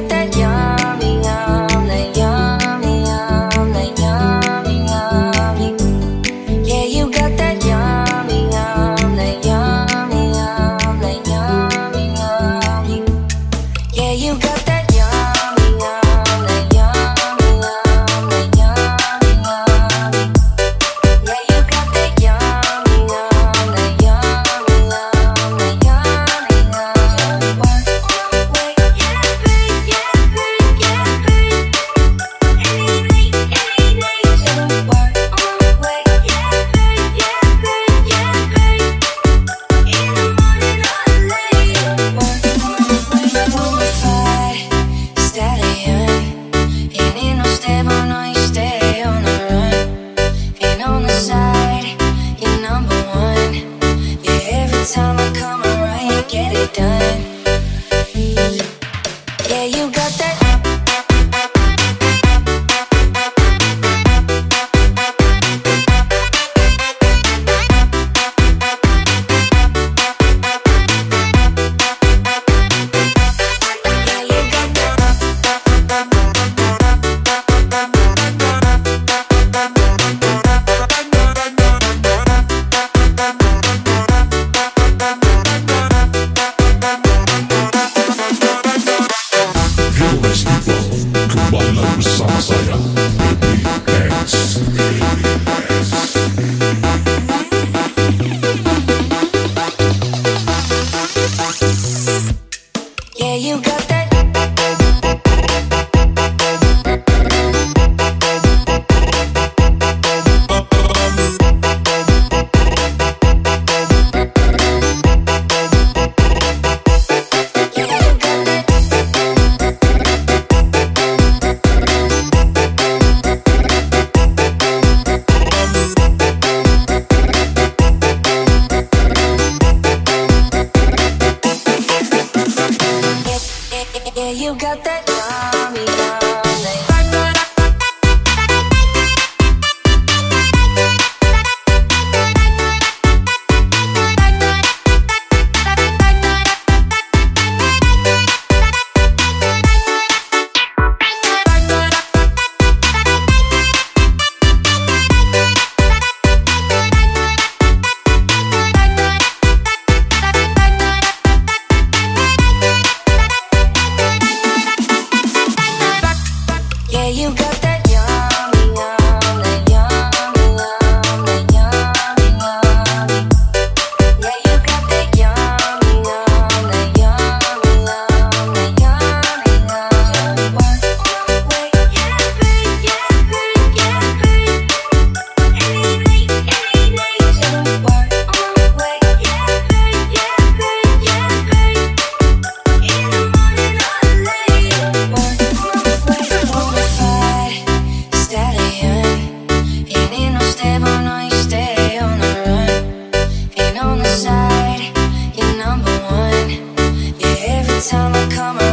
that young time I come got that time I come